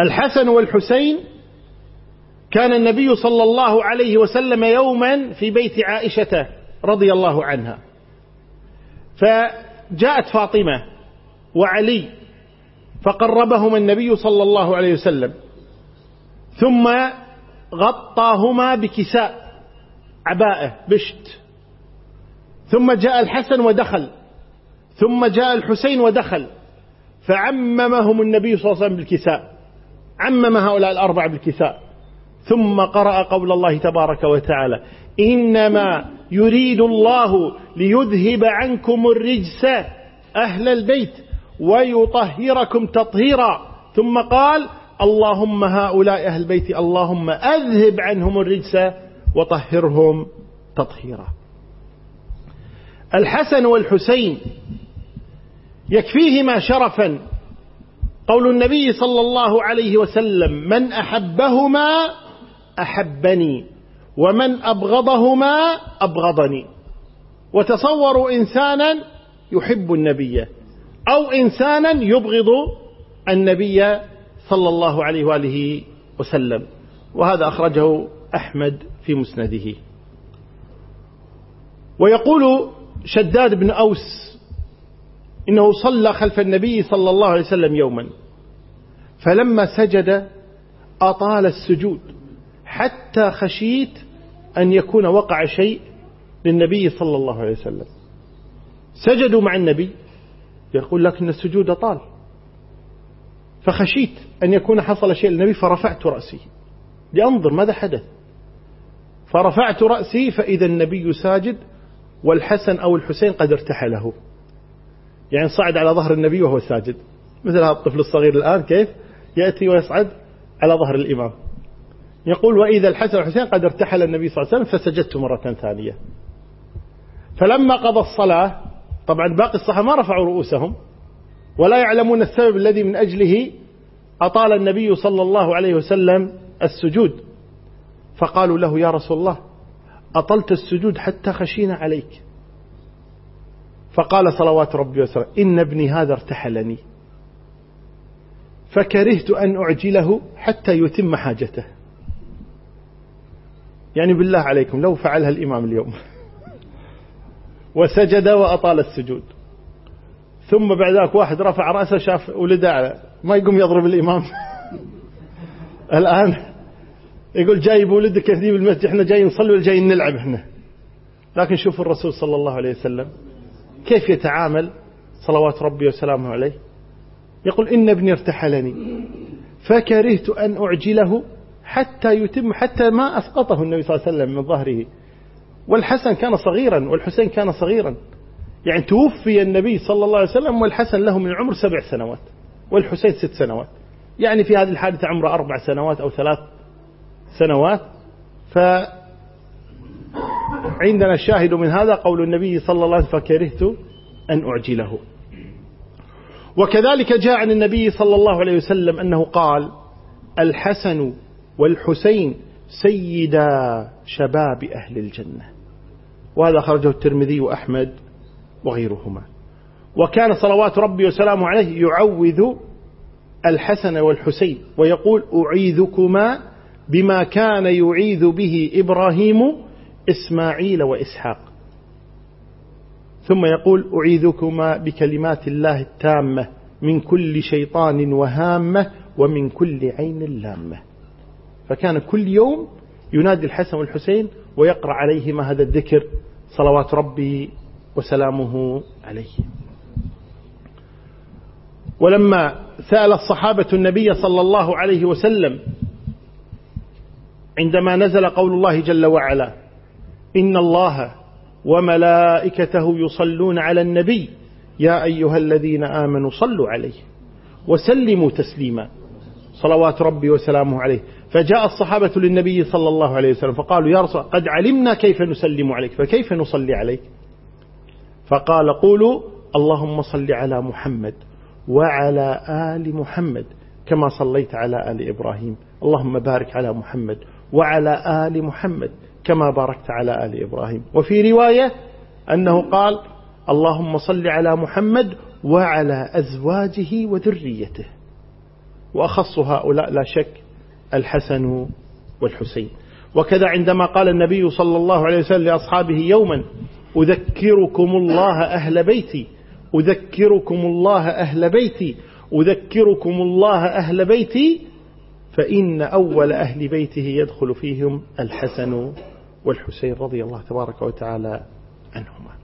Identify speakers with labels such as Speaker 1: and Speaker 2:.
Speaker 1: الحسن والحسين كان النبي صلى الله عليه وسلم يوما في بيت عائشة رضي الله عنها. فجاءت فاطمة وعلي فقربهما النبي صلى الله عليه وسلم ثم غطاهما بكساء عباءة بشت. ثم جاء الحسن ودخل ثم جاء الحسين ودخل فعممهم النبي صلى الله عليه وسلم بالكساء. عمم هؤلاء الأربعة بالكساء. ثم قرأ قول الله تبارك وتعالى إنما يريد الله ليذهب عنكم الرجس أهل البيت ويطهركم تطهيرا. ثم قال اللهم هؤلاء أهل البيت اللهم أذهب عنهم الرجس وطهرهم تطهيرا. الحسن والحسين يكفيهما شرفا قول النبي صلى الله عليه وسلم من أحبهما أحبني ومن أبغضهما أبغضني. وتصوروا إنسانا يحب النبي أو إنسانا يبغض النبي صلى الله عليه وآله وسلم. وهذا أخرجه أحمد في مسنده. ويقول شداد بن أوس إنه صلى خلف النبي صلى الله عليه وسلم يوما. فلما سجد أطال السجود حتى خشيت أن يكون وقع شيء للنبي صلى الله عليه وسلم. سجدوا مع النبي يقول لكن السجود طال فخشيت أن يكون حصل شيء للنبي فرفعت رأسي. لأنظر ماذا حدث. فرفعت رأسي فإذا النبي ساجد والحسن أو الحسين قد ارتحله. يعني صعد على ظهر النبي وهو ساجد. مثل هذا الطفل الصغير الآن كيف يأتي ويصعد على ظهر الإمام. يقول وإذا الحسن والحسين قد ارتحل النبي صلى الله عليه وسلم فسجدت مرة ثانية. فلما قضى الصلاة طبعا باقي الصحابة ما رفعوا رؤوسهم ولا يعلمون السبب الذي من أجله أطال النبي صلى الله عليه وسلم السجود. فقالوا له يا رسول الله أطلت السجود حتى خشينا عليك. فقال صلوات ربي وسلامه إن ابني هذا ارتحلني. فكرهت أن أعجله حتى يتم حاجته. يعني بالله عليكم لو فعلها الإمام اليوم. وسجد وأطال السجود. ثم بعد ذلك واحد رفع رأسه شاف ولده ما يقوم يضرب الإمام. الآن يقول جايب ولدك كثير بالمسجد إحنا جايين نصلي ولا جايين نلعب إحنا. لكن شوفوا الرسول صلى الله عليه وسلم. كيف يتعامل صلوات ربي وسلامه عليه؟ يقول إن ابني ارتحلني فكرهت أن أعجله حتى يتم حتى ما أسقطه النبي صلى الله عليه وسلم من ظهره. والحسن كان صغيرا والحسين كان صغيرا. يعني توفي النبي صلى الله عليه وسلم والحسن له من العمر سبع سنوات والحسين ست سنوات. يعني في هذه الحادثة عمره أربع سنوات أو ثلاث سنوات. فعندنا الشاهد من هذا قول النبي صلى الله عليه وسلم فكرهت أن أعجله. وكذلك جاء عن النبي صلى الله عليه وسلم أنه قال الحسن والحسين سيدا شباب أهل الجنة. وهذا خرجه الترمذي وأحمد وغيرهما. وكان صلوات ربي وسلامه عليه يعوذ الحسن والحسين ويقول أعيذكما بما كان يعيذ به إبراهيم إسماعيل وإسحاق. ثم يقول أعيذكما بكلمات الله التامة من كل شيطان وهامة ومن كل عين لامة. فكان كل يوم ينادي الحسن والحسين ويقرأ عليهما هذا الذكر صلوات ربي وسلامه عليه. ولما سأل الصحابة النبي صلى الله عليه وسلم عندما نزل قول الله جل وعلا إن الله وملائكته يصلون على النبي. يا أيها الذين آمنوا صلوا عليه وسلموا تسليما. صلوات ربي وسلامه عليه. فجاء الصحابة للنبي صلى الله عليه وسلم فقالوا يا رسول قد علمنا كيف نسلم عليك فكيف نصلي عليك؟ فقال قولوا اللهم صل على محمد وعلى آل محمد كما صليت على آل إبراهيم. اللهم بارك على محمد وعلى آل محمد كما باركت على آل إبراهيم. وفي رواية أنه قال اللهم صل على محمد وعلى أزواجه وذريته. وأخص هؤلاء لا شك الحسن والحسين. وكذا عندما قال النبي صلى الله عليه وسلم لأصحابه يوما أذكركم الله أهل بيتي أذكركم الله أهل بيتي أذكركم الله أهل بيتي فإن أول أهل بيته يدخل فيهم الحسن والحسين رضي الله تبارك وتعالى عنهما.